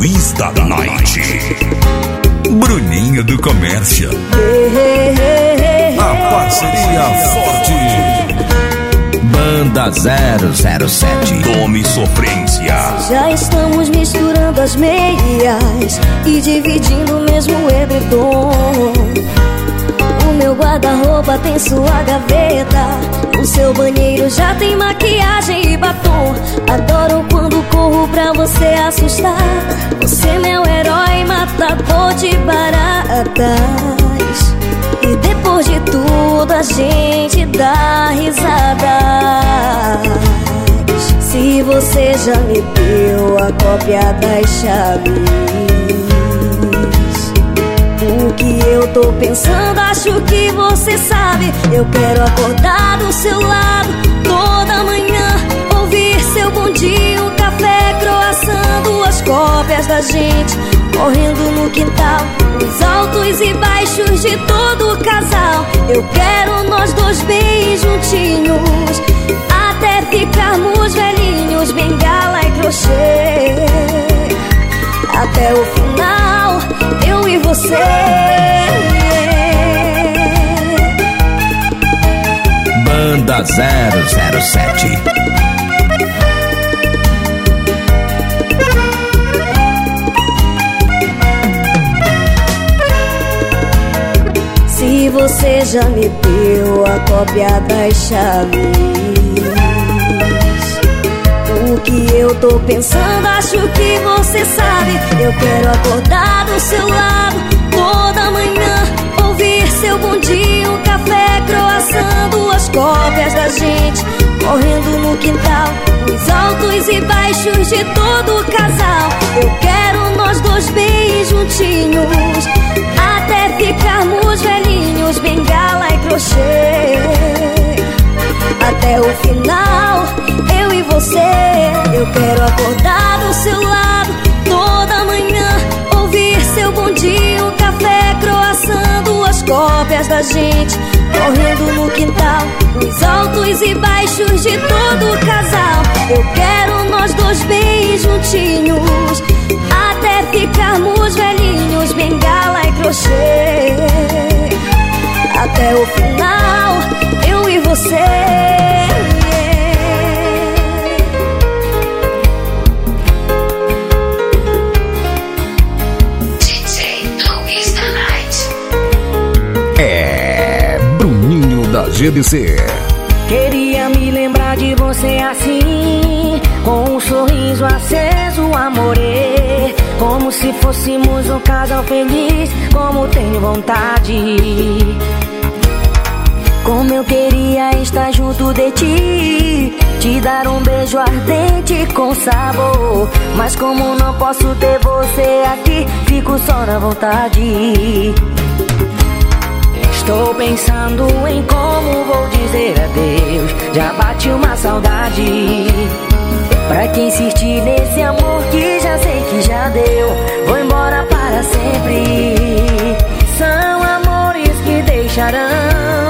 Quiz da Night. Bruninho do Comércio. A parceria forte. Banda 007. Tome sofrência. Já estamos misturando as meias e dividindo o mesmo edredom. O meu guarda-roupa tem sua gaveta. O seu banheiro já tem maquiagem e batom. Adoro quando corro pra você assustar. Você é meu herói, matador de baratas. E depois de tudo a gente dá risada. Se você já me deu a cópia das chaves. O que eu tô pensando, acho que você sabe. Eu quero acordar do seu lado toda manhã. Ouvir seu bom dia, cópias da gente. Correndo no quintal, os altos e baixos de todo o casal. Eu quero nós dois bem juntinhos. Até ficarmos velhinhos, bengala e crochê. Até o final, eu e você. Banda 007. Você já me deu a cópia das chaves. O que eu tô pensando, acho que você sabe. Eu quero acordar do seu lado toda manhã. Ouvir seu bom um café, croação, duas cópias da gente. Correndo no quintal, os altos e baixos de todo o casal. Eu quero nós dois bem juntinhos. Ficarmos velhinhos, bengala e crochê. Até o final, eu e você. Eu quero acordar do seu lado toda manhã. Ouvir seu bom dia, um café, croação, duas cópias da gente. Correndo no quintal, os altos e baixos de todo o casal. Eu quero nós dois bem juntinhos. Até ficarmos velhinhos, bengala e crochê. Final, eu e você. É Bruninho da GBC. Queria me lembrar de você assim, com um sorriso aceso, amore. Como se fôssemos um casal feliz, como tenho vontade. Como eu queria estar junto de ti, te dar um beijo ardente com sabor. Mas como não posso ter você aqui, fico só na vontade. Estou pensando em como vou dizer adeus. Já bate uma saudade. Pra quem insistir nesse amor que já sei que já deu, vou embora para sempre. São amores que deixarão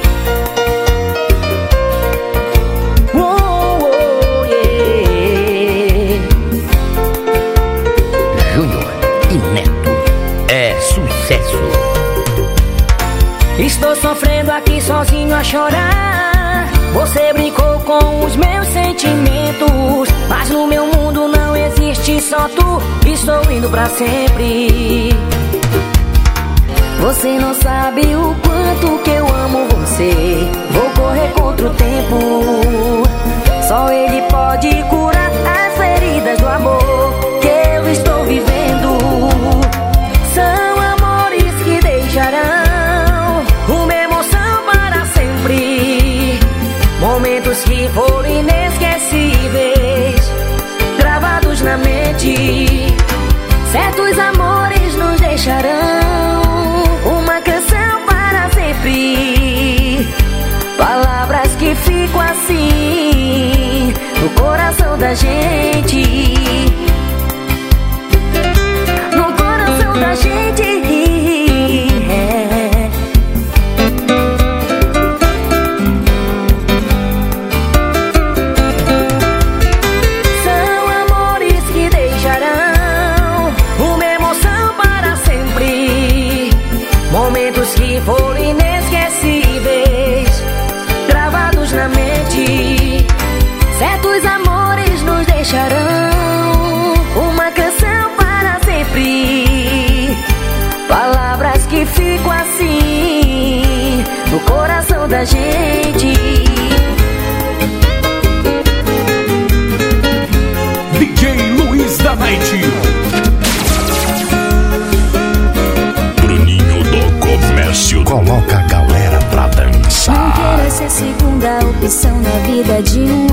Estou sofrendo aqui sozinho a chorar. Você brincou com os meus sentimentos. Mas no meu mundo não existe só tu. Estou indo pra sempre. Você não sabe o quanto que eu amo você. Vou correr contra o tempo. Só ele pode curar as feridas do amor deixarão uma canção para sempre. Palavras que ficam assim no coração da gente. vida de um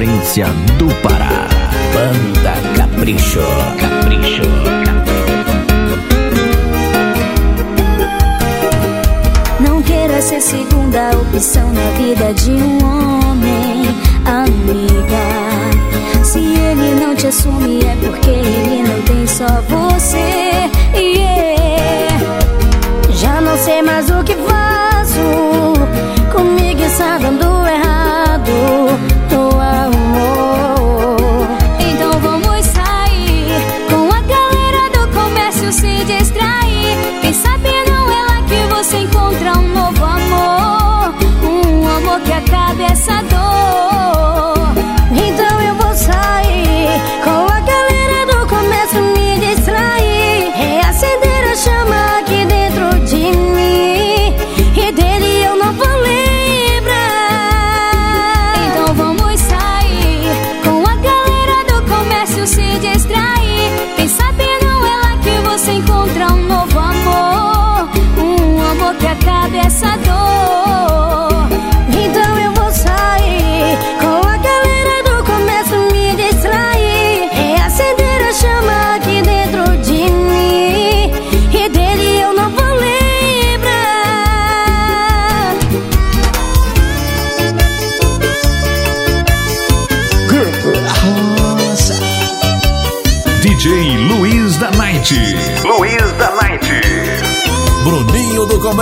sofrência do Pará. Banda Capricho. Capricho. Não queira ser segunda opção na vida de um homem, amiga. Se ele não te assume é porque ele não tem só você. Yeah. Já não sei mais o que vai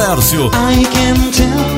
Comércio. I can tell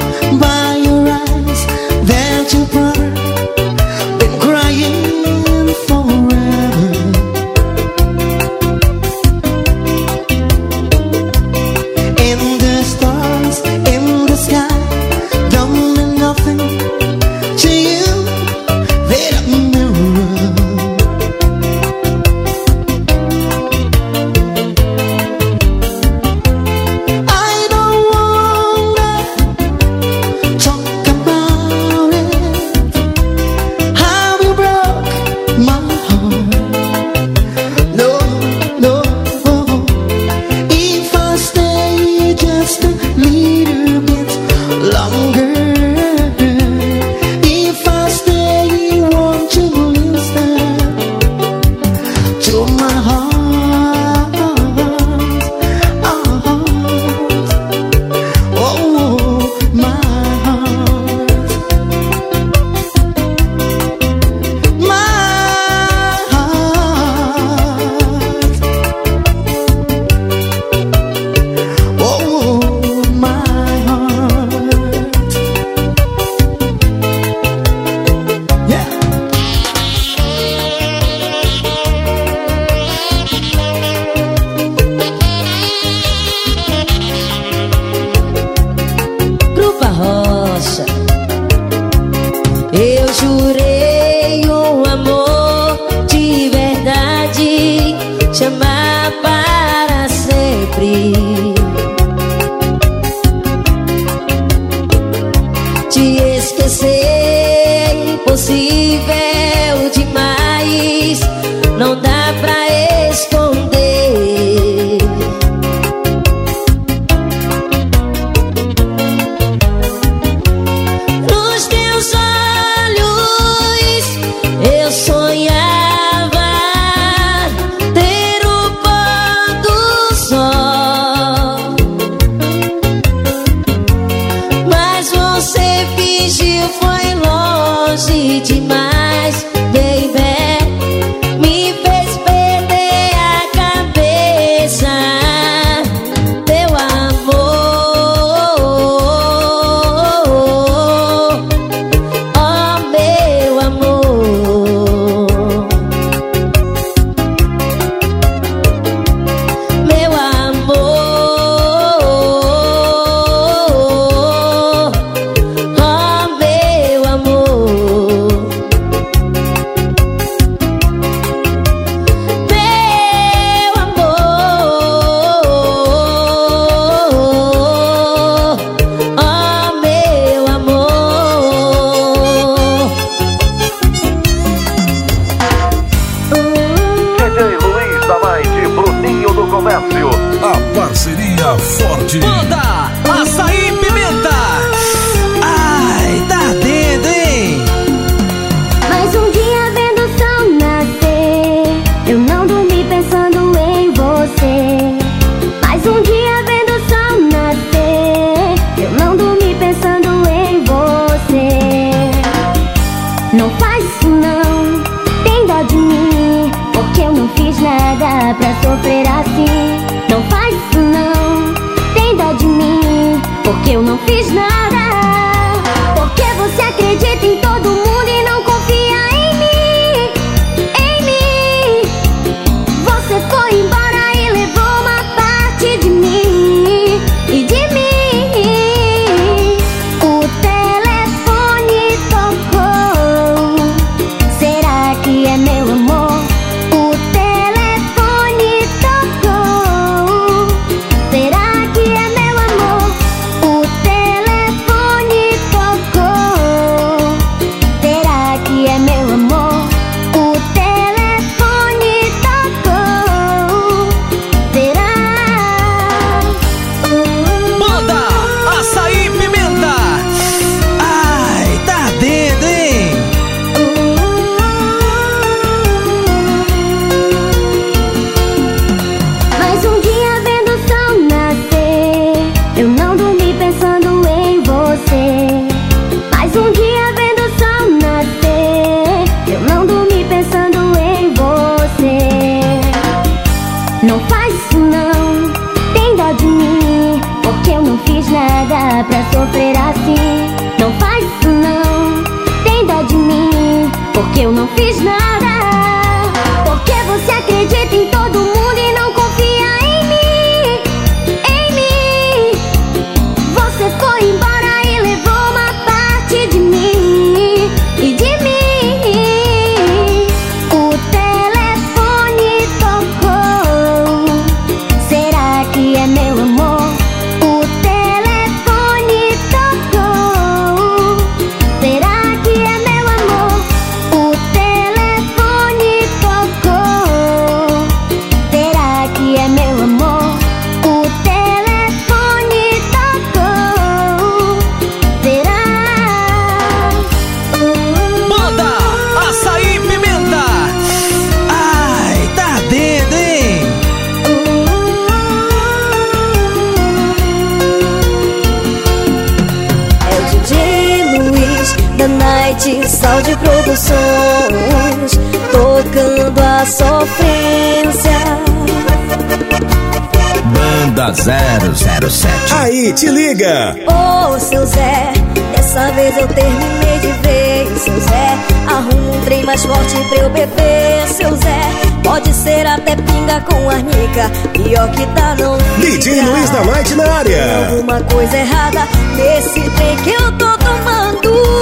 mais forte pra eu beber. Seu Zé, pode ser até pinga com arnica. Pior que tá, não fica. DJ Luiz da Night na área. Tem alguma coisa errada nesse trem que eu tô tomando.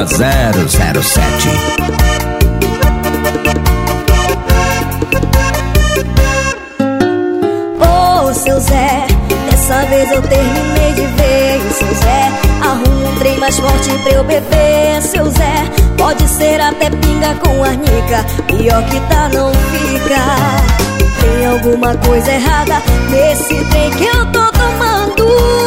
Banda 007. Ô, seu Zé, dessa vez eu terminei de ver. Seu Zé, arruma um trem mais forte pra eu beber. Seu Zé, pode ser até pinga com arnica. Pior que tá, não fica. Tem alguma coisa errada nesse trem que eu tô tomando.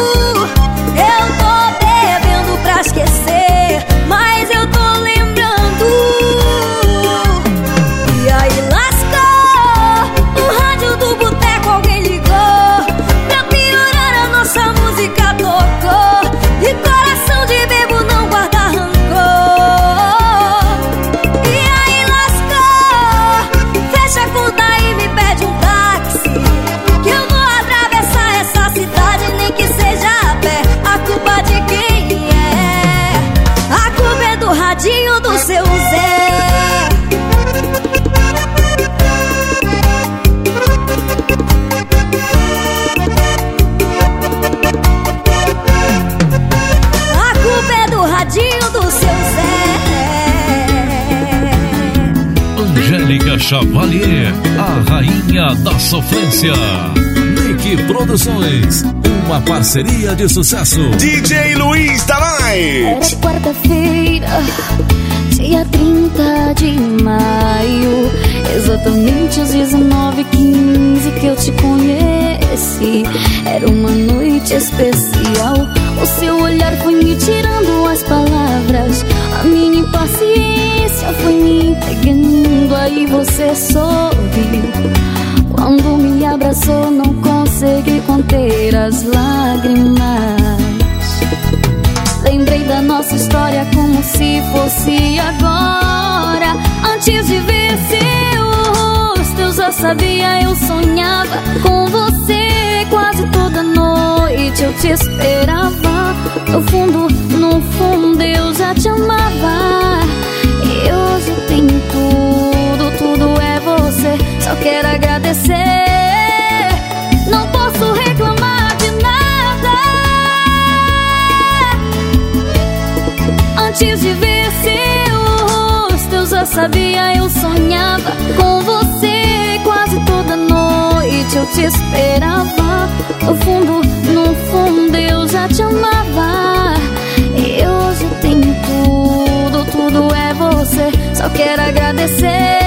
Chavalier, a rainha da sofrência. Nick Produções, uma parceria de sucesso. DJ Luiz da Era Night. quarta-feira, dia 30 de maio. Exatamente às 19h15 que eu te conheci. Era uma noite especial. Pegando. Aí você sorriu. Quando me abraçou, não consegui conter as lágrimas. Lembrei da nossa história como se fosse agora. Antes de ver seu rosto, eu já sabia, eu sonhava com você quase toda noite. Eu te esperava. No fundo, no fundo, eu já te amava. Hoje eu tenho tudo, tudo é você. Só quero agradecer. Não posso reclamar de nada. Antes de ver seu rosto, eu já sabia, eu sonhava com você quase toda noite. Eu te esperava. No fundo, no fundo, eu já te amava. Só quero agradecer.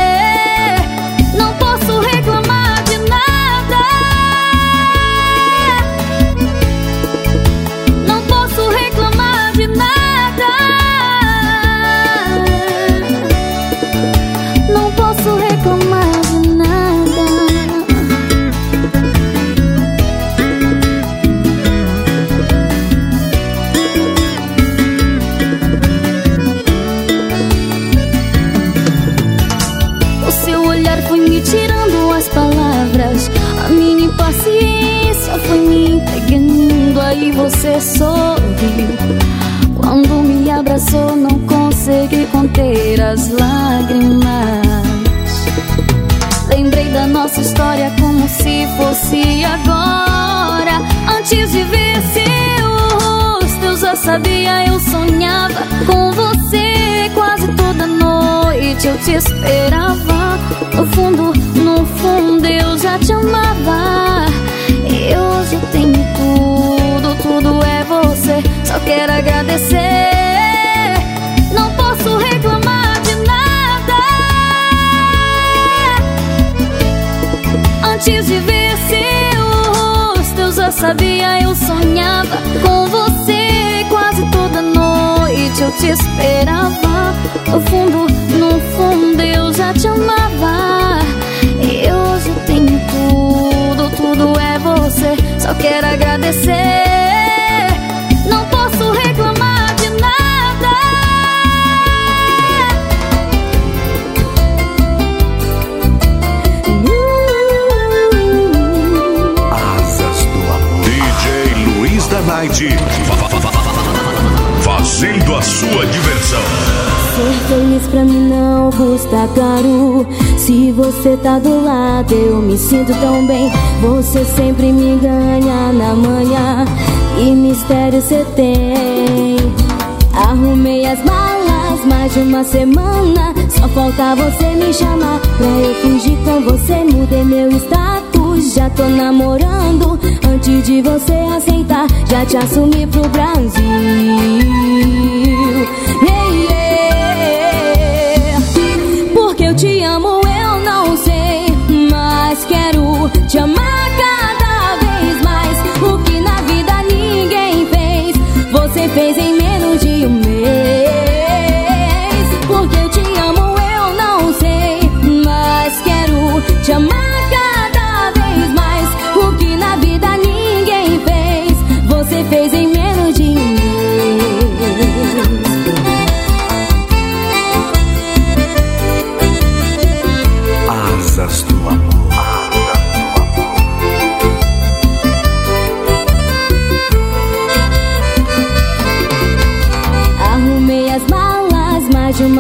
Aí você sorriu. Quando me abraçou, não consegui conter as lágrimas. Lembrei da nossa história como se fosse agora. Antes de ver seu rosto, eu já sabia, eu sonhava com você quase toda noite. Eu te esperava. No fundo, no fundo, eu já te amava. E hoje eu tenho tudo, é você. Só quero agradecer. Não posso reclamar de nada. Antes de ver seu rosto, eu já sabia, eu sonhava com você quase toda noite. Eu te esperava. No fundo, no fundo, eu já te amava. E hoje eu tenho tudo, tudo é você. Só quero agradecer. Sua diversão. Ser feliz pra mim não custa caro. Se você tá do lado, eu me sinto tão bem. Você sempre me ganha na manhã. E mistério você tem. Arrumei as malas mais de uma semana Só falta você me chamar Pra eu fugir com você Mudei meu Já tô namorando Antes de você aceitar Já te assumi pro Brasil yeah, yeah. Porque eu te amo, eu não sei Mas quero te amar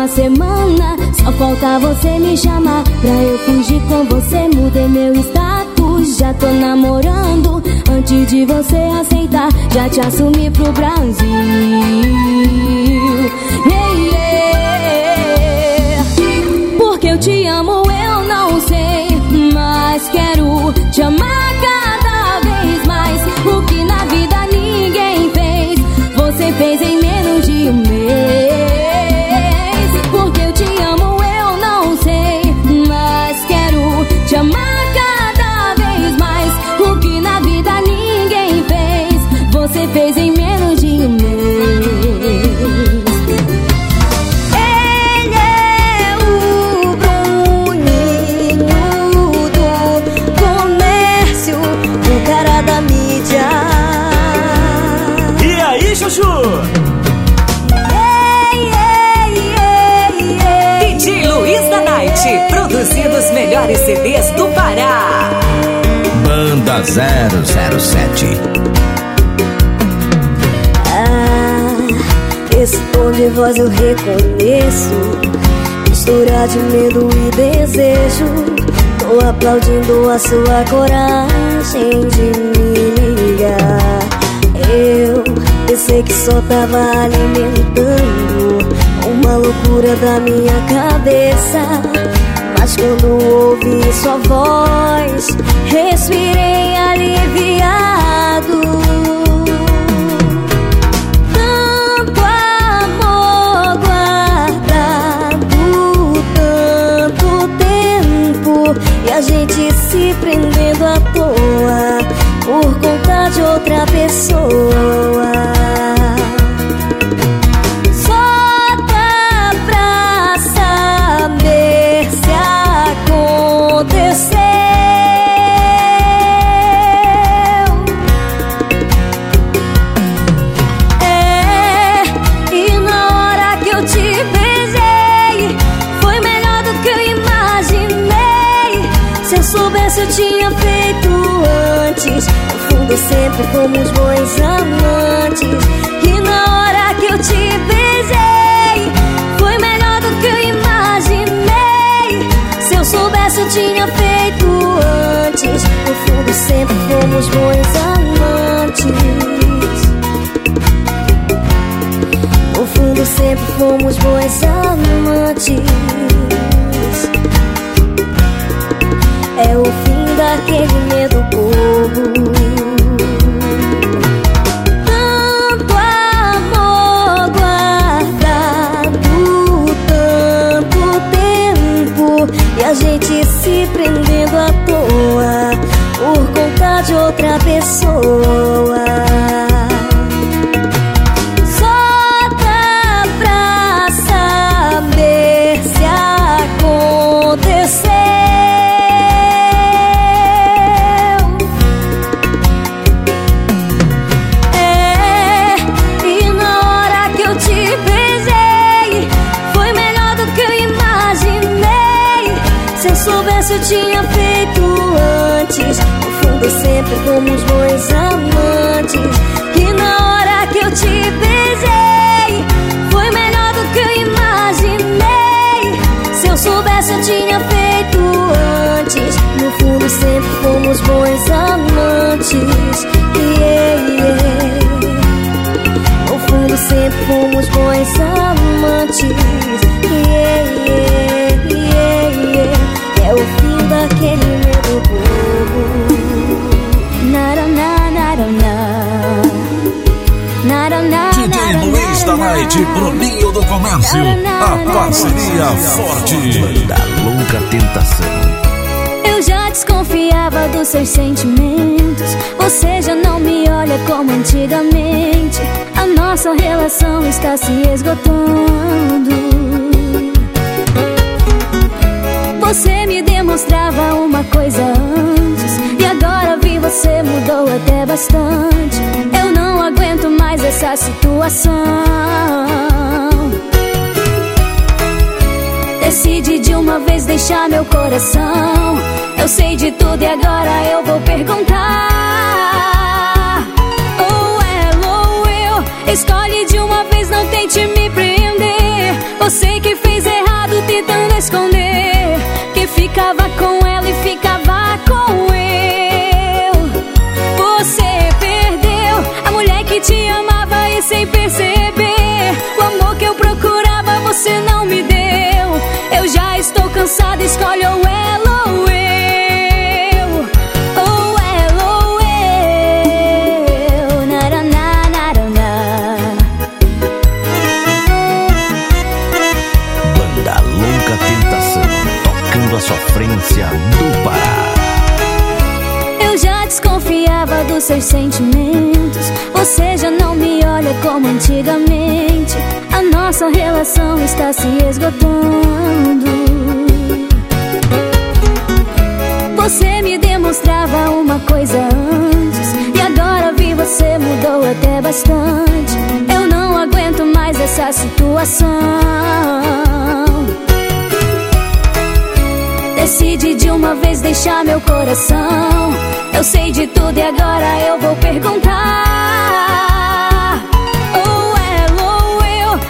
semana. Só falta você me chamar Pra eu fugir com você. Mudei meu status Já tô namorando. Antes de você aceitar Já te assumi pro Brasil. Yeah, yeah. Porque eu te amo, eu não sei Mas quero te amar cada melhores CDs do Pará. Banda 007. Ah, esse tom de voz eu reconheço. Mistura de medo e desejo. Tô aplaudindo a sua coragem de me ligar. Eu pensei que só tava alimentando uma loucura da minha cabeça. Mas quando ouvi sua voz, respirei aliviado. Tanto amor guardado, tanto tempo e a gente se prendendo à toa por conta de outra pessoa. Fomos bons amantes. E na hora que eu te beijei, foi melhor do que eu imaginei. Se eu soubesse, eu tinha feito antes. No fundo, sempre fomos bons amantes. No fundo sempre fomos bons amantes gente se prendendo à toa Por conta de outra pessoa fomos bons amantes. Que na hora que eu te beijei, foi melhor do que eu imaginei. Se eu soubesse, eu tinha feito antes. No fundo, sempre fomos bons amantes. Yeah, yeah. No fundo, sempre fomos bons amantes. Yeah, yeah, yeah, yeah. É o fim daquele Night, Bruninho do Comércio. A parceria forte. Da louca tentação. Eu já desconfiava dos seus sentimentos. Você já não me olha como antigamente. A nossa relação está se esgotando. Você me demonstrava uma coisa antes. E agora você mudou até bastante. Eu não aguento mais essa situação. Decide de uma vez deixar meu coração. Eu sei de tudo e agora eu vou perguntar. Ou ela ou eu. Escolhe de uma vez, não tente me prender. Você que fez errado tentando esconder. Que ficava com ela e ficava com você não me deu. Eu já estou cansada, escolhe ou ela ou eu. Ou ela ou eu. Naraná, naraná. Banda Louca Tentação. Tocando a sofrência do Pará. Eu já desconfiava dos seus sentimentos. Você já não me olha como antigamente. Nossa relação está se esgotando. Você me demonstrava uma coisa antes. E agora vi você mudou até bastante. Eu não aguento mais essa situação. Decide de uma vez deixar meu coração. Eu sei de tudo e agora eu vou perguntar.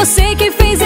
Você que fez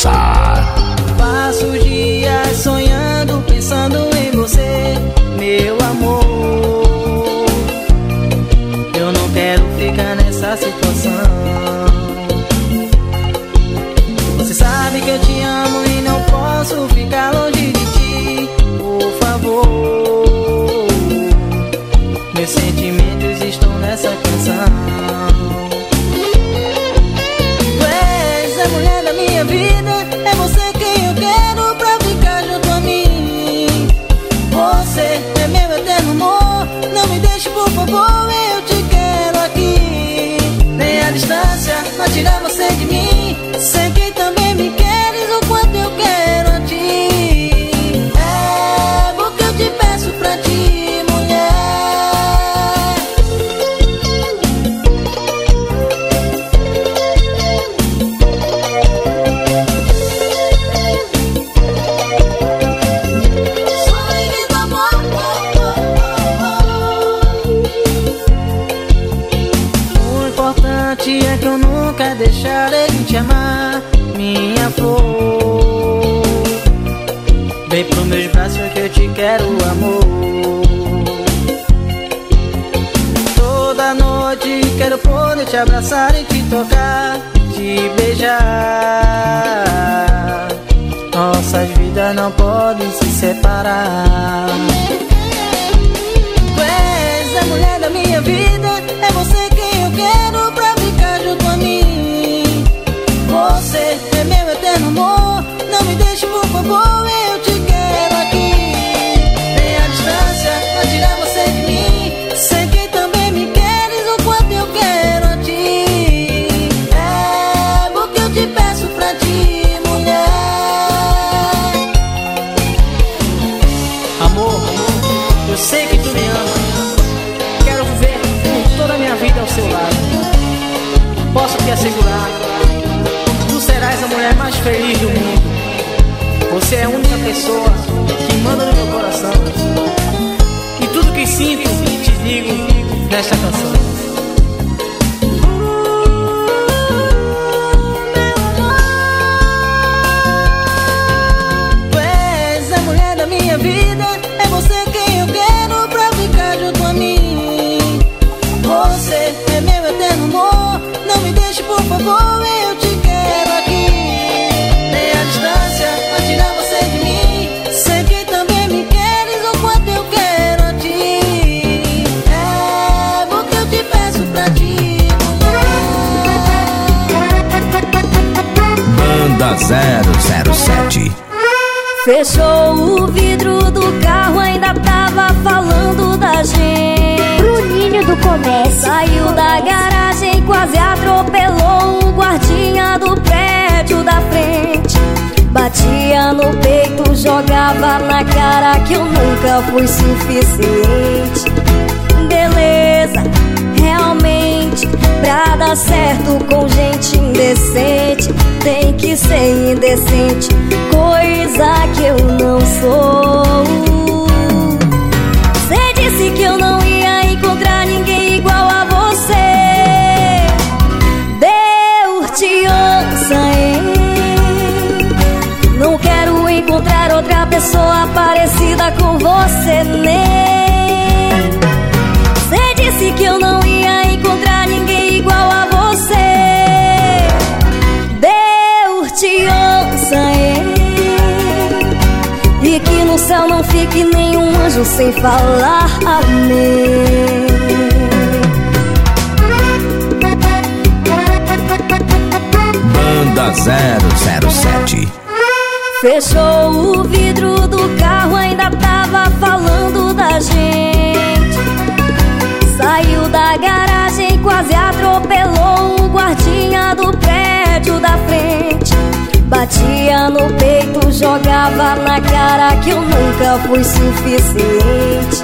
side. Te abraçar e te tocar, te beijar. Nossas vidas não podem se separar. Tu és a mulher da minha vida, é você quem eu quero pra ficar junto a mim. Você é meu eterno amor, não ti, te assegurar, tu serás a mulher mais feliz do mundo. Você é a única pessoa que manda no meu coração. E tudo que sinto, te digo nesta canção. 007. Fechou o vidro do carro, ainda tava falando da gente. Bruninho do comércio. Saiu da garagem, quase atropelou um guardinha do prédio da frente. Batia no peito, jogava na cara que eu nunca fui suficiente. Beleza, realmente, pra dar certo com gente indecente, tem que ser indecente, coisa que eu não sou. Você disse que eu não ia encontrar ninguém igual a você. Deus te ouça, hein? Não quero encontrar outra pessoa parecida com você, nem. Você disse que eu não ia encontrar ninguém igual a você. Céu não fique nenhum anjo sem falar amém. Banda 007. Fechou o vidro do carro, ainda tava falando da gente. Saiu da garagem, quase atropelou um guardinha do prédio da frente. Batia no peito, jogava na cara que eu nunca fui suficiente.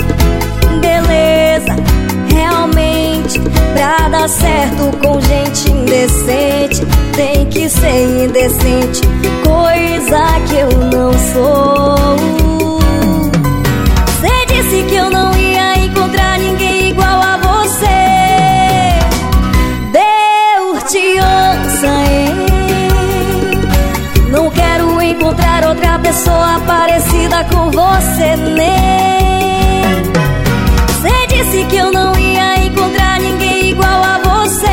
Beleza, realmente, pra dar certo com gente indecente, tem que ser indecente, coisa que eu não sou. Você disse que eu não ia encontrar ninguém igual a você. Deus te ouça, hein? Encontrar outra pessoa parecida com você, nem. Você disse que eu não ia encontrar ninguém igual a você.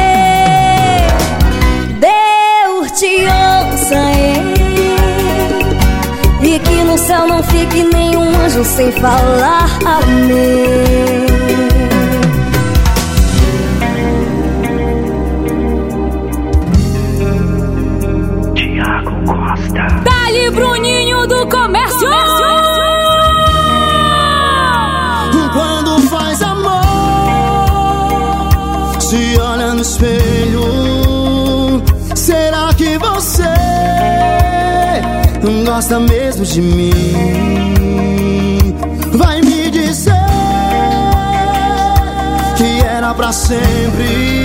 Deus te hein? E que no céu não fique nenhum anjo sem falar amém. Gosta mesmo de mim? Vai me dizer que era pra sempre.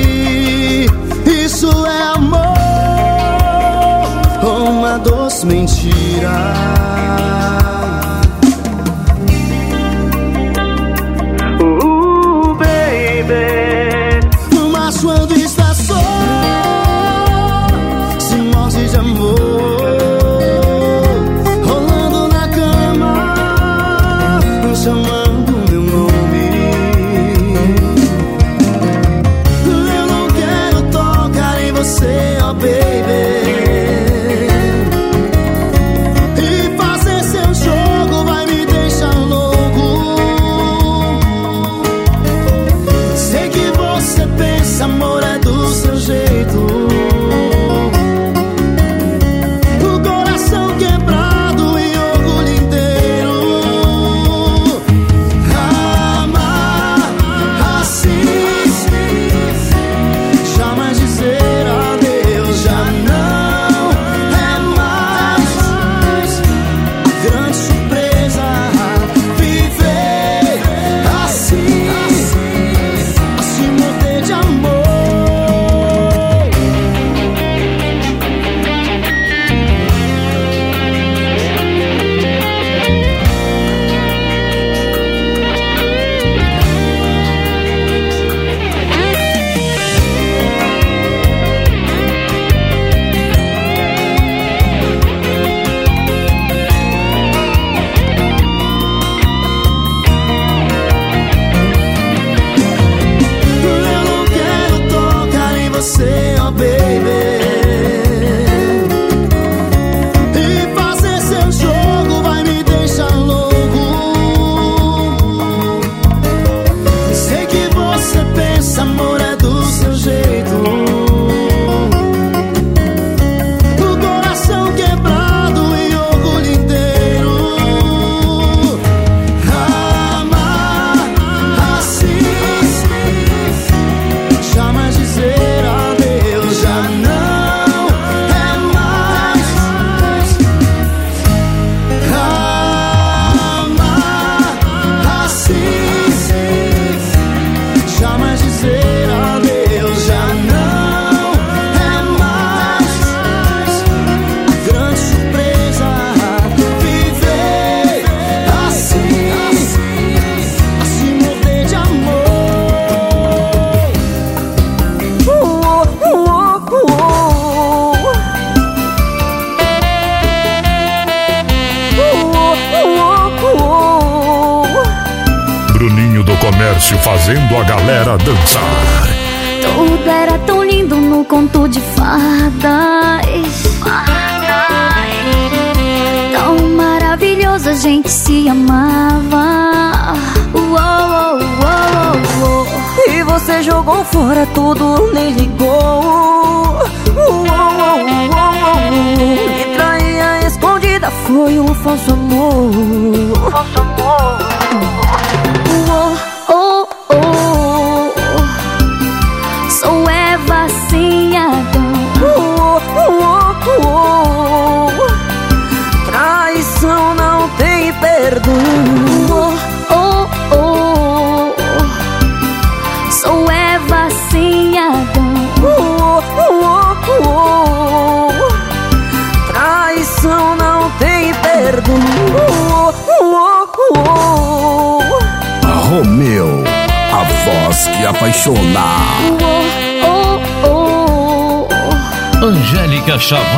Job.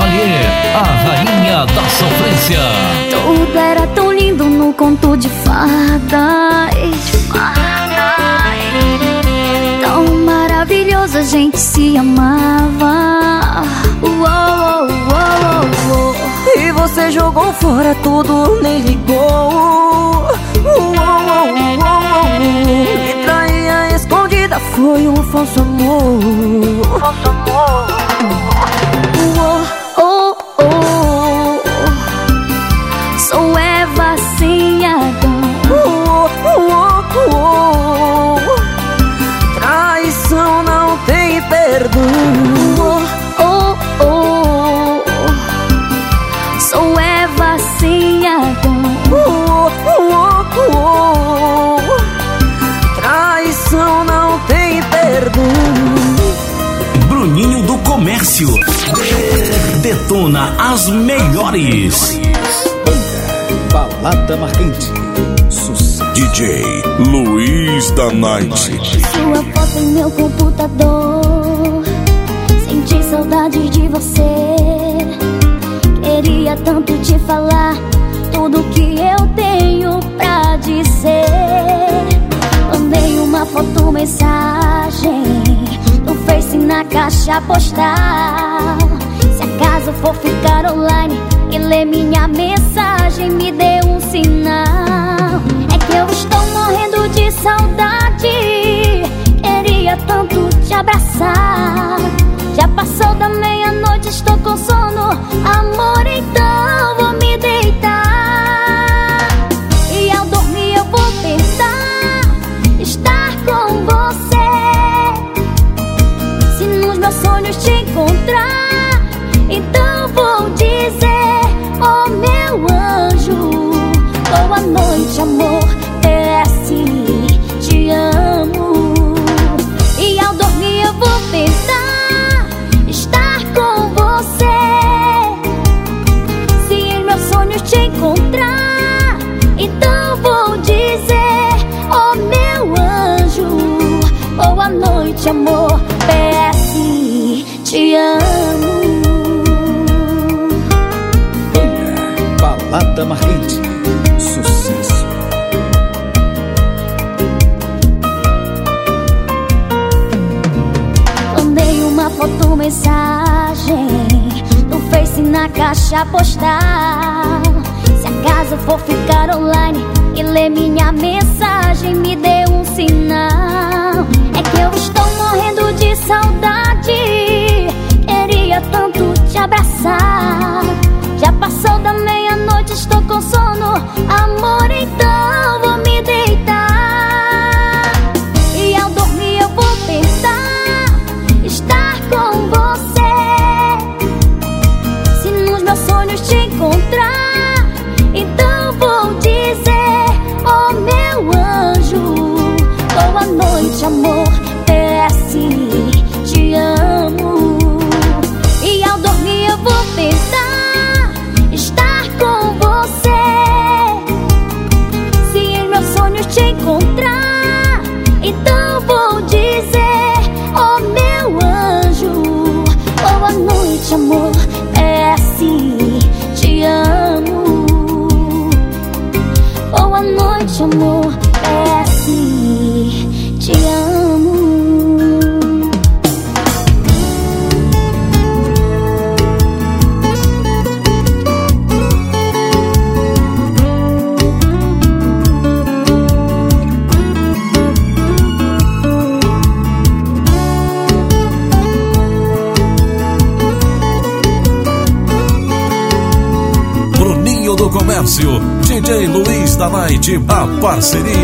As melhores. Balada marcante. Sucesso. DJ Luiz da Night. Sua foto em meu computador. Senti saudade de você. Queria tanto te falar tudo que eu tenho pra dizer. Mandei uma foto, mensagem no Face na caixa postal. Se acaso for ficar online e ler minha mensagem, me dê um sinal. É que eu estou morrendo de saudade. Queria tanto te abraçar. Já passou da meia-noite, estou com sono. Amor, então vou me deitar. E ao dormir eu vou tentar estar com você. Se nos meus sonhos te encontrar, Balada marcante. Sucesso. Mandei uma foto, mensagem no Face na caixa postal. Se acaso for ficar online e ler minha mensagem, me dê um sinal. É que eu estou morrendo de saudade. Queria tanto te abraçar. parceria.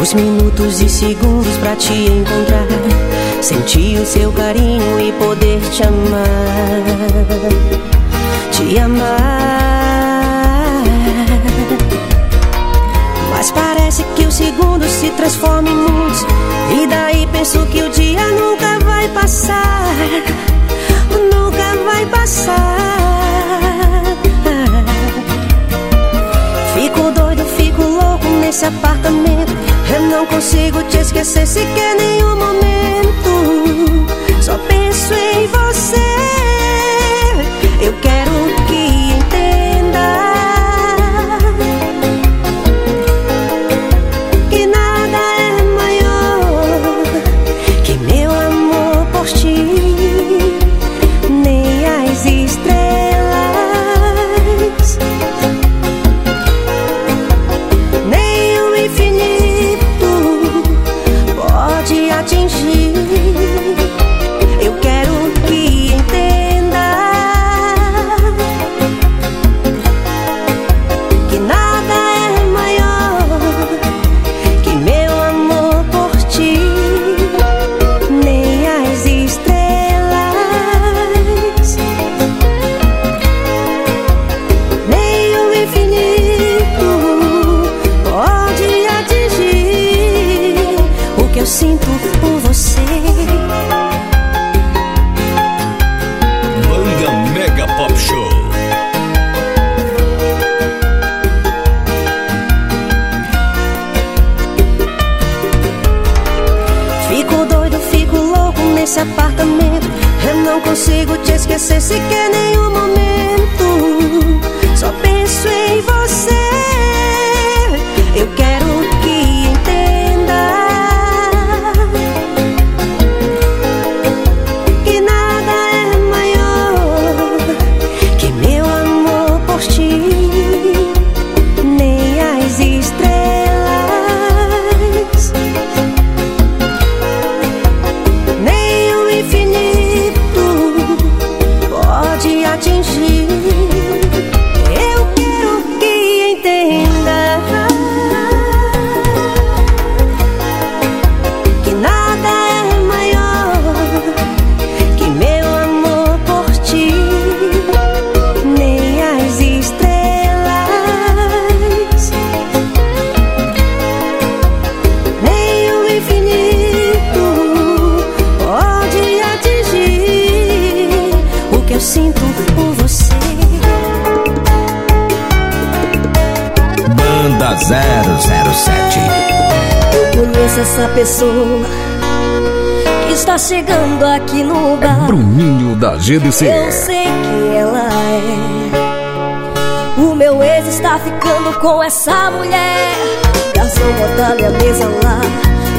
Os minutos e segundos para te encontrar. Sentir o seu carinho e poder te amar. Te amar. Mas parece que os segundos se transformam em mundos. E daí penso que o dia nunca vai passar. Nunca vai passar. Fico doido, fico louco nesse apartamento. Eu não consigo te esquecer sequer nenhum momento. Só penso em você. Así essa pessoa que está chegando aqui no é bar. É Bruninho da GDC. Eu sei que ela é. O meu ex está ficando com essa mulher. Garçom, bota minha mesa lá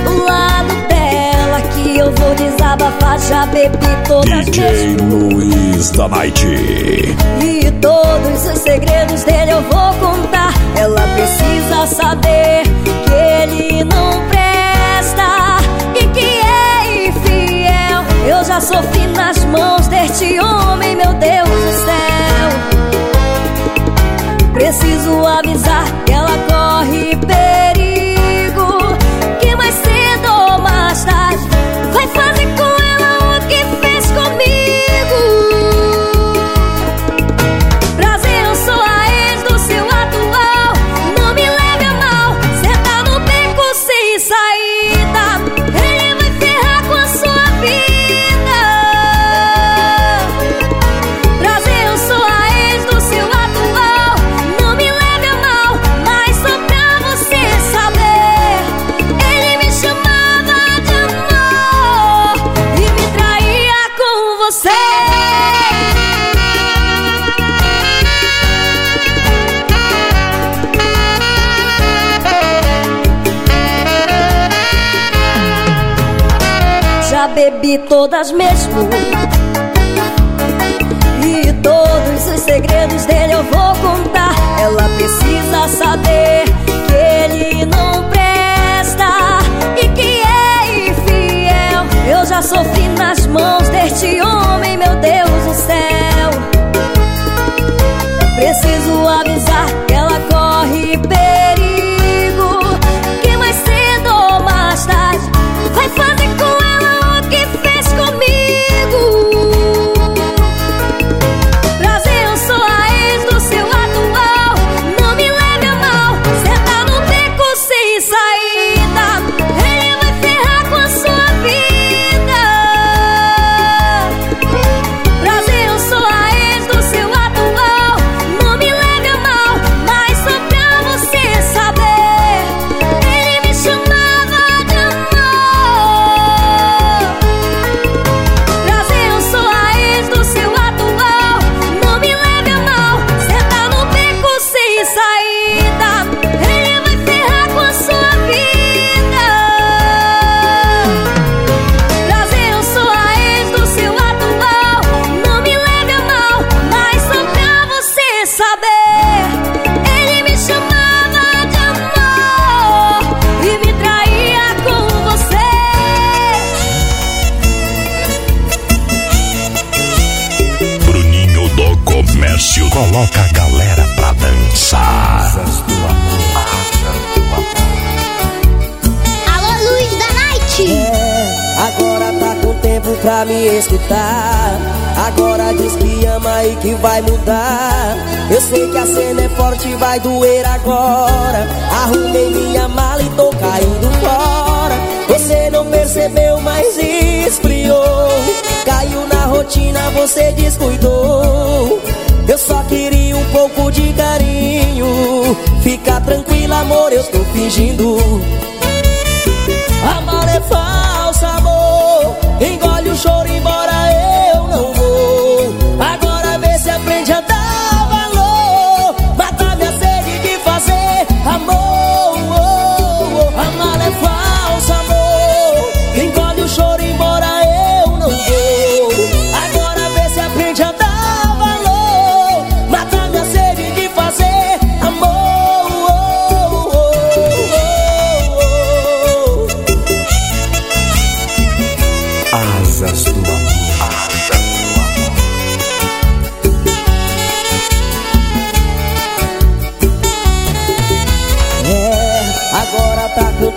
do lado dela que eu vou desabafar. Já bebi todas DJ Luiz da Night. E todos os segredos dele eu vou contar. Ela precisa saber que ele não já sofri nas mãos deste homem, meu Deus do céu. Preciso avisar que todas mesmo. E todos os segredos dele eu vou contar. Ela precisa saber que ele não presta e que é infiel. Eu já sofri nas mãos.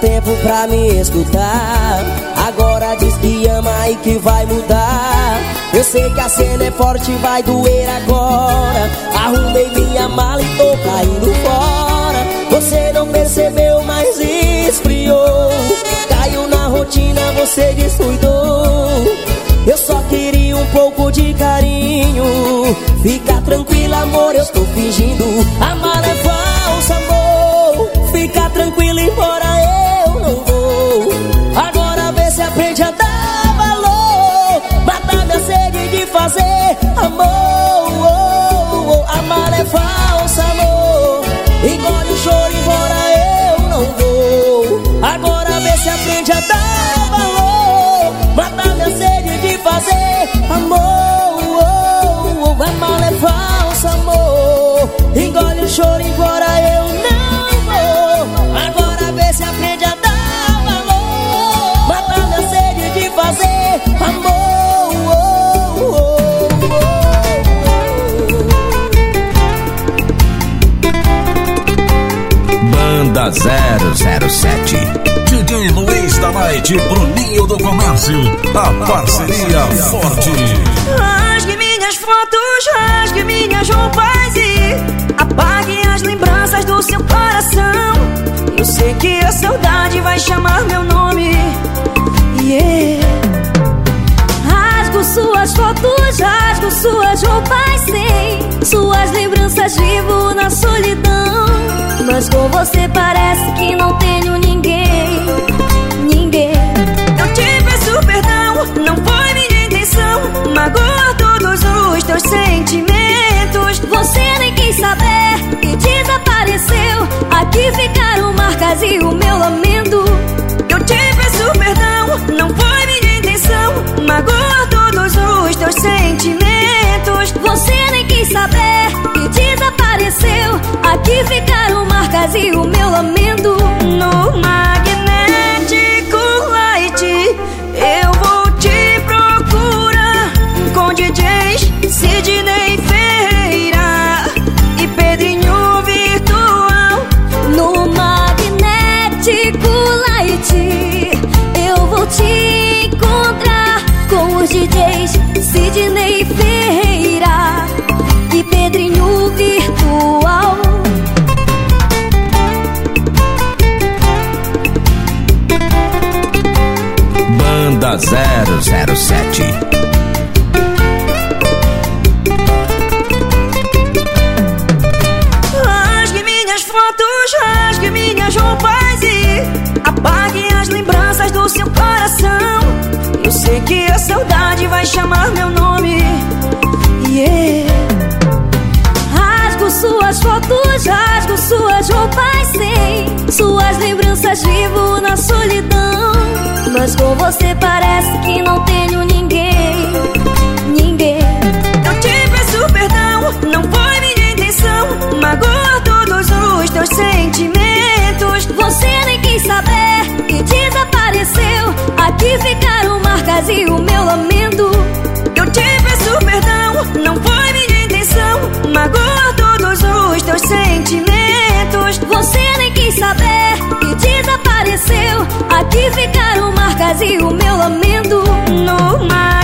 Tempo pra me escutar. Agora diz que ama e que vai mudar. Eu sei que a cena é forte, vai doer agora. Arrumei minha mala e tô caindo fora. Você não percebeu, mas esfriou. Caiu na rotina, você descuidou. Eu só queria um pouco de carinho. Fica tranquila, amor, eu tô fingindo. A mala é falsa, amor. Fica tranquila, embora eu. Se aprende a dar valor. Matar minha sede de fazer amor. 007. DJ Luiz da Night, Bruninho do Comércio. A parceria forte. Rasgue minhas fotos, rasgue minhas roupas e apague as lembranças do seu coração. Eu sei que a saudade vai chamar meu nome. Yeah. Suas fotos, rasgo suas roupas sem suas lembranças vivo na solidão. Mas com você parece que não tenho ninguém, ninguém. Eu te peço perdão, não foi minha intenção magoar todos os teus sentimentos. Você nem quis saber e desapareceu. Aqui ficaram marcas e o meu lamento. Eu te peço perdão, não foi minha intenção magoar teus sentimentos. Você nem quis saber e desapareceu. Aqui ficaram marcas e o meu lamento. No magnético 007. Rasgue minhas fotos, rasgue minhas roupas e apague as lembranças do seu coração. Eu sei que a saudade vai chamar meu nome. Yeah. Rasgo suas fotos, rasgo suas roupas sem suas lembranças vivo na solidão. Mas com você parece que não tenho ninguém, ninguém. Eu te peço perdão, não foi minha intenção magoar todos os teus sentimentos. Você nem quis saber e desapareceu. Aqui ficaram marcas e o meu lamento. Eu te peço perdão, não foi minha intenção magoar todos os teus sentimentos. Você nem quis saber. Aqui ficaram marcas e o meu lamento. No magnético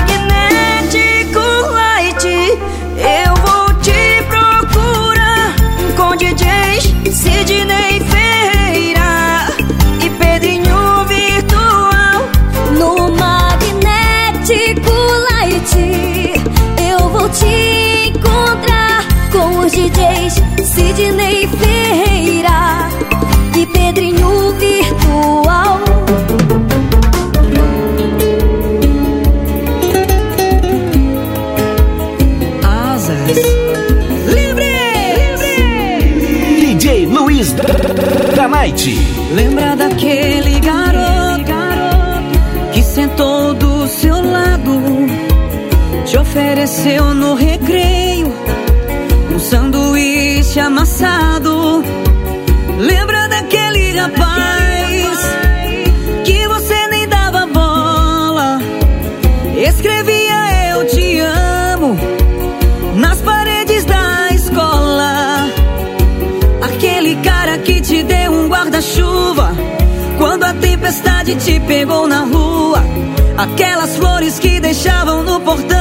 Night. Lembra daquele garoto que sentou do seu lado, te ofereceu no recreio tempestade te pegou na rua. Aquelas flores que deixavam no portão.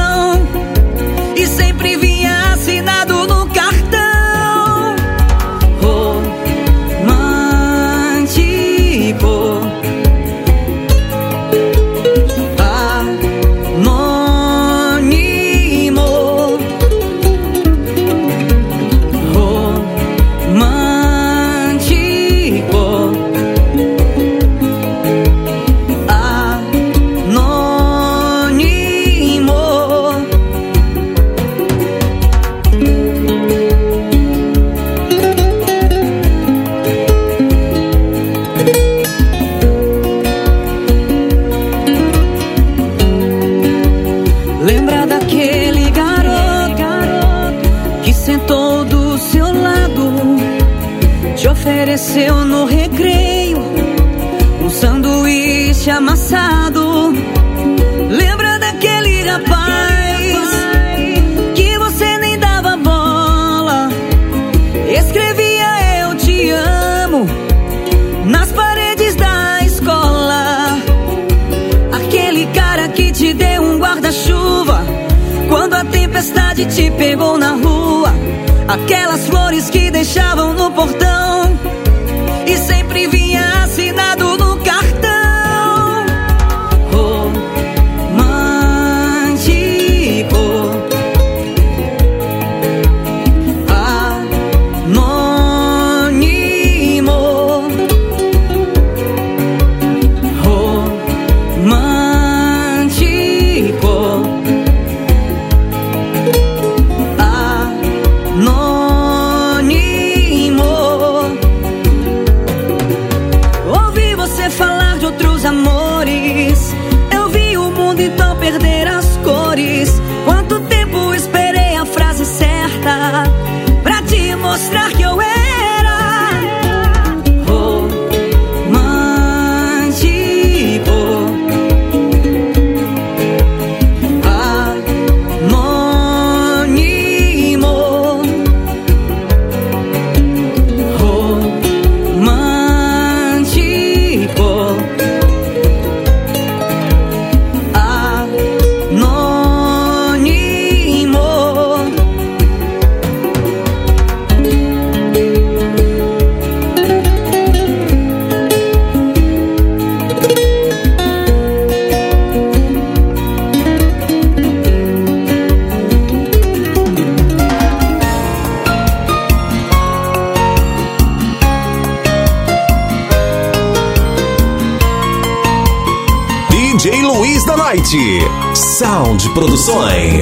que te pegou na rua, aquelas flores que deixavam no portão. Produções.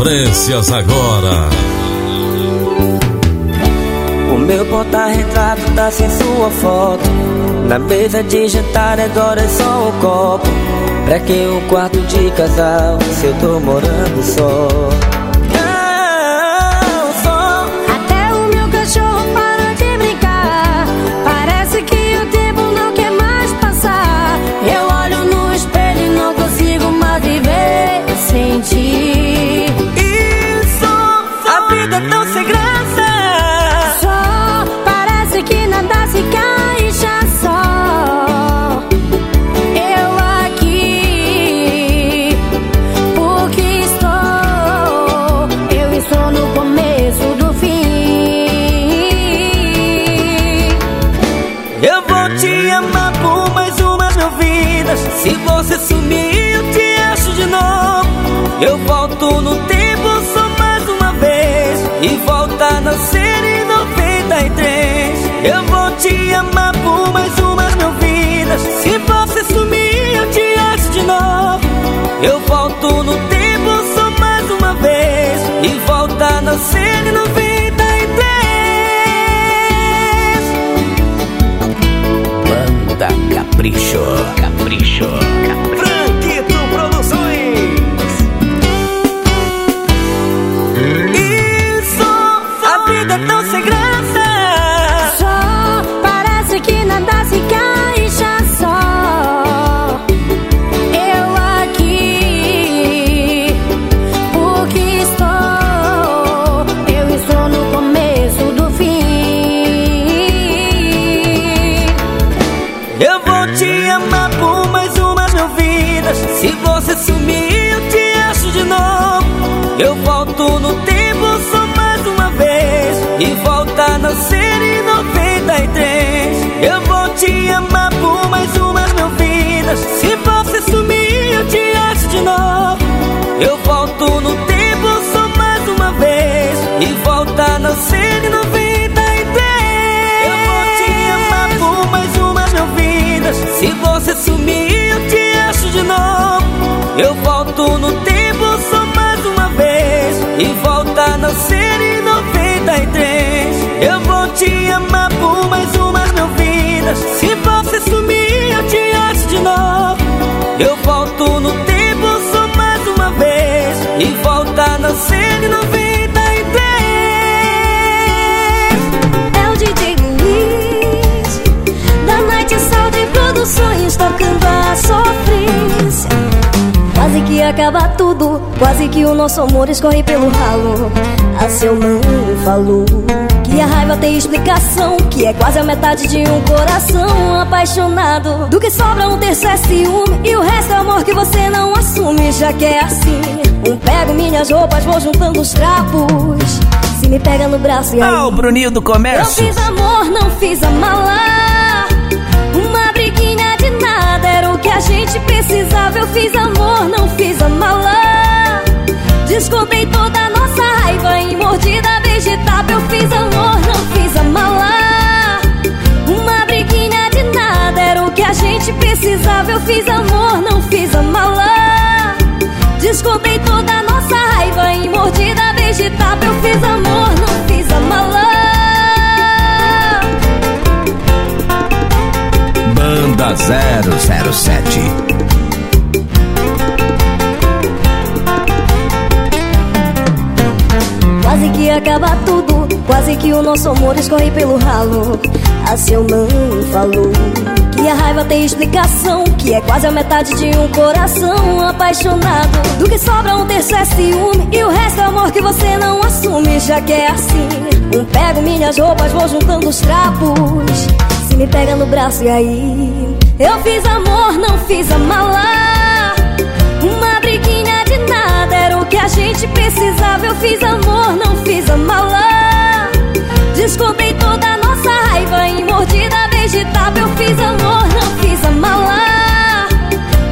Sofrências agora. O meu porta-retrato tá sem sua foto. Na mesa de jantar agora é só o copo. Pra que um quarto de casal se eu tô morando só? te amar por mais umas mil vidas. Se você sumir eu te acho de novo. Eu volto no tempo só mais uma vez. E volta a nascer em 93 Banda Capricho. Capricho. Capricho. Nascer em 93. Eu vou te amar por mais umas mil vidas. Se você sumir, eu te acho de novo. Eu volto no tempo só mais uma vez e volta a nascer em 93. Eu vou te amar por mais umas mil vidas. Se você sumir, eu te acho de novo. Eu volto no tempo só mais uma vez e volta a nascer em 93. Te amar por mais umas mil vidas. Se você sumir, eu te acho de novo. Eu volto no tempo só mais uma vez e volta a nascer em 93. É o DJ Luiz Da Night Sound Produções Tocando a sofrência Quase que acaba tudo Quase que o nosso amor escorre pelo ralo A seu mãe falou A raiva tem explicação Que é quase a metade de um coração apaixonado. Do que sobra um terço é ciúme E o resto é amor que você não assume Já que é assim. Um pego minhas roupas, vou juntando os trapos. Se me pega no braço e aí Ah, o Bruninho do eu comércio. fiz amor, não fiz a mala Uma briguinha de nada era o que a gente precisava. Eu fiz amor, não fiz a mala Descontei toda a nossa raiva em mordida vegetável Eu fiz amor, não fiz a mala. Uma briguinha de nada era o que a gente precisava. Eu fiz amor, não fiz a mala. Descontei toda a nossa raiva em mordida vegetável Eu fiz amor, não fiz a mala. Banda 007. Quase que acaba tudo, quase que o nosso amor escorre pelo ralo. A seu mãe falou que a raiva tem explicação, que é quase a metade de um coração apaixonado. Do que sobra um terço é ciúme e o resto é amor que você não assume, já que é assim. Um pego minhas roupas, vou juntando os trapos. Se me pega no braço e aí, eu fiz amor, não fiz a mala. A gente precisava. Eu fiz amor, não fiz a mala. Descontei toda a nossa raiva em mordida vegetável. Eu fiz amor, não fiz a mala.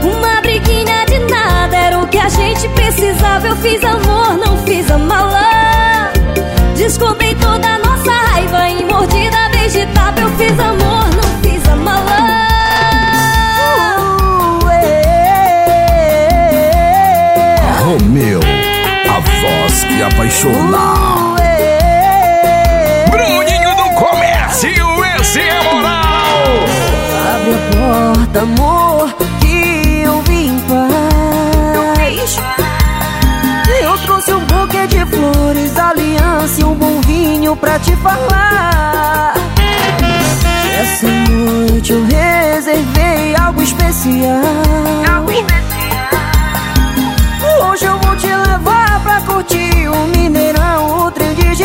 Uma briguinha de nada era o que a gente precisava. Eu fiz amor, não fiz a mala. Descontei toda a nossa que apaixona. Bruninho do comércio, esse é moral. Abre a porta, amor, que eu vim em paz. Eu trouxe um buquê de flores, aliança e um bom vinho pra te falar. Essa noite eu reservei algo especial.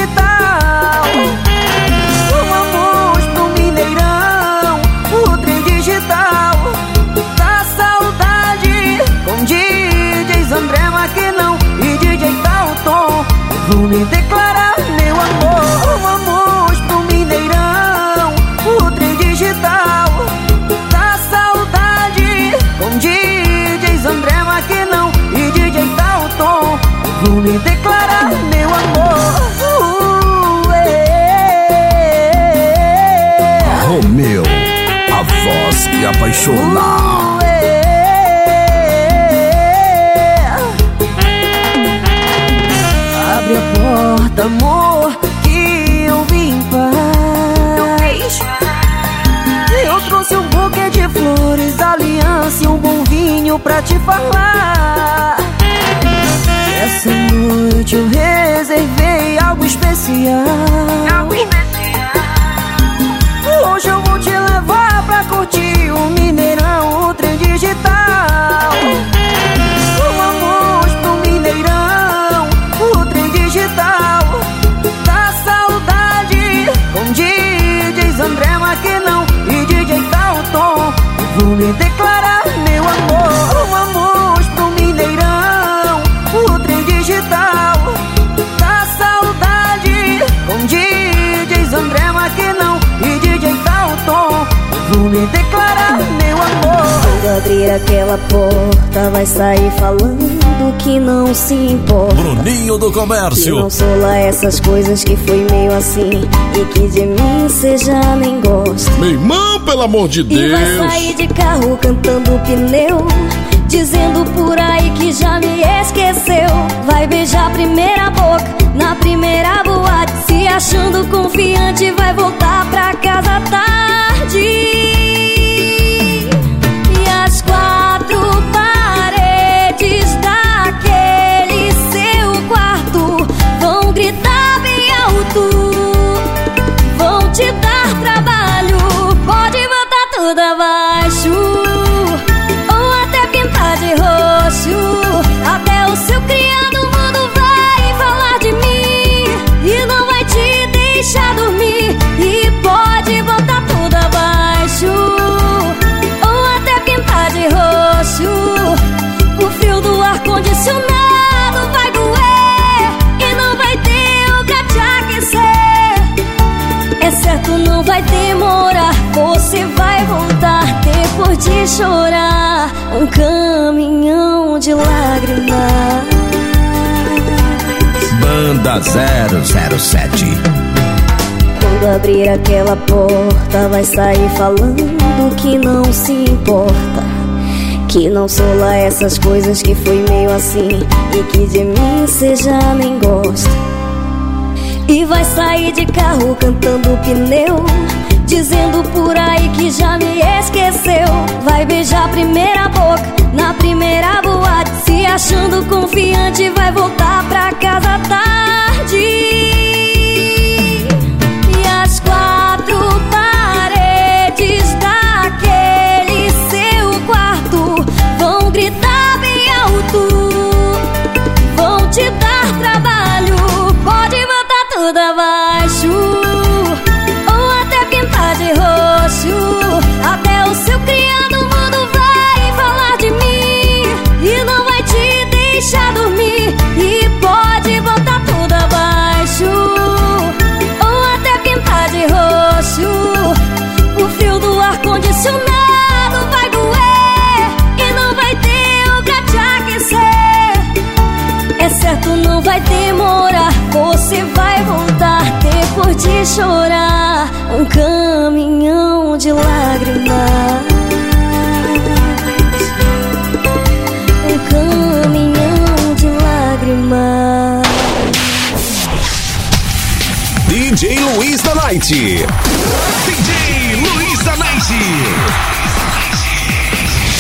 O trem voz que apaixona. Abre a porta, amor, que eu vim em paz. Eu trouxe um buquê de flores, aliança e um bom vinho pra te falar. Essa noite eu reservei algo especial. Hoje eu vou te levar pra curtir vegetal amor pro Mineirão O trem digital. Da saudade Com DJs André Maquinão E DJ Dalton, Vou me declarar meu amor. Somos pro Mineirão O trem digital. Da saudade Com DJs André Maquinão E DJ Dalton, Vou me declarar abrir aquela porta, vai sair falando que não se importa. Bruninho do Que Comércio. não sou lá essas coisas que foi meio assim. E que de mim cê já nem gosta. Meu irmão, pelo amor de E vai Deus. sair de carro cantando pneu Dizendo por aí que já me esqueceu Vai beijar a primeira boca na primeira boate Se achando confiante vai voltar pra casa tarde de chorar. Um caminhão de lágrimas. Banda 007. Quando abrir aquela porta, vai sair falando que não se importa. Que não sou lá essas coisas que foi meio assim. E que de mim cê já nem gosta. E vai sair de carro cantando pneu Dizendo por aí que já me esqueceu. Vai beijar a primeira boca na primeira boate. Se achando confiante vai voltar pra casa tarde de chorar. Um caminhão de lágrimas. Um caminhão de lágrimas. DJ Luiz da Night. DJ Luiz da Night.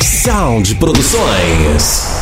Sound Produções.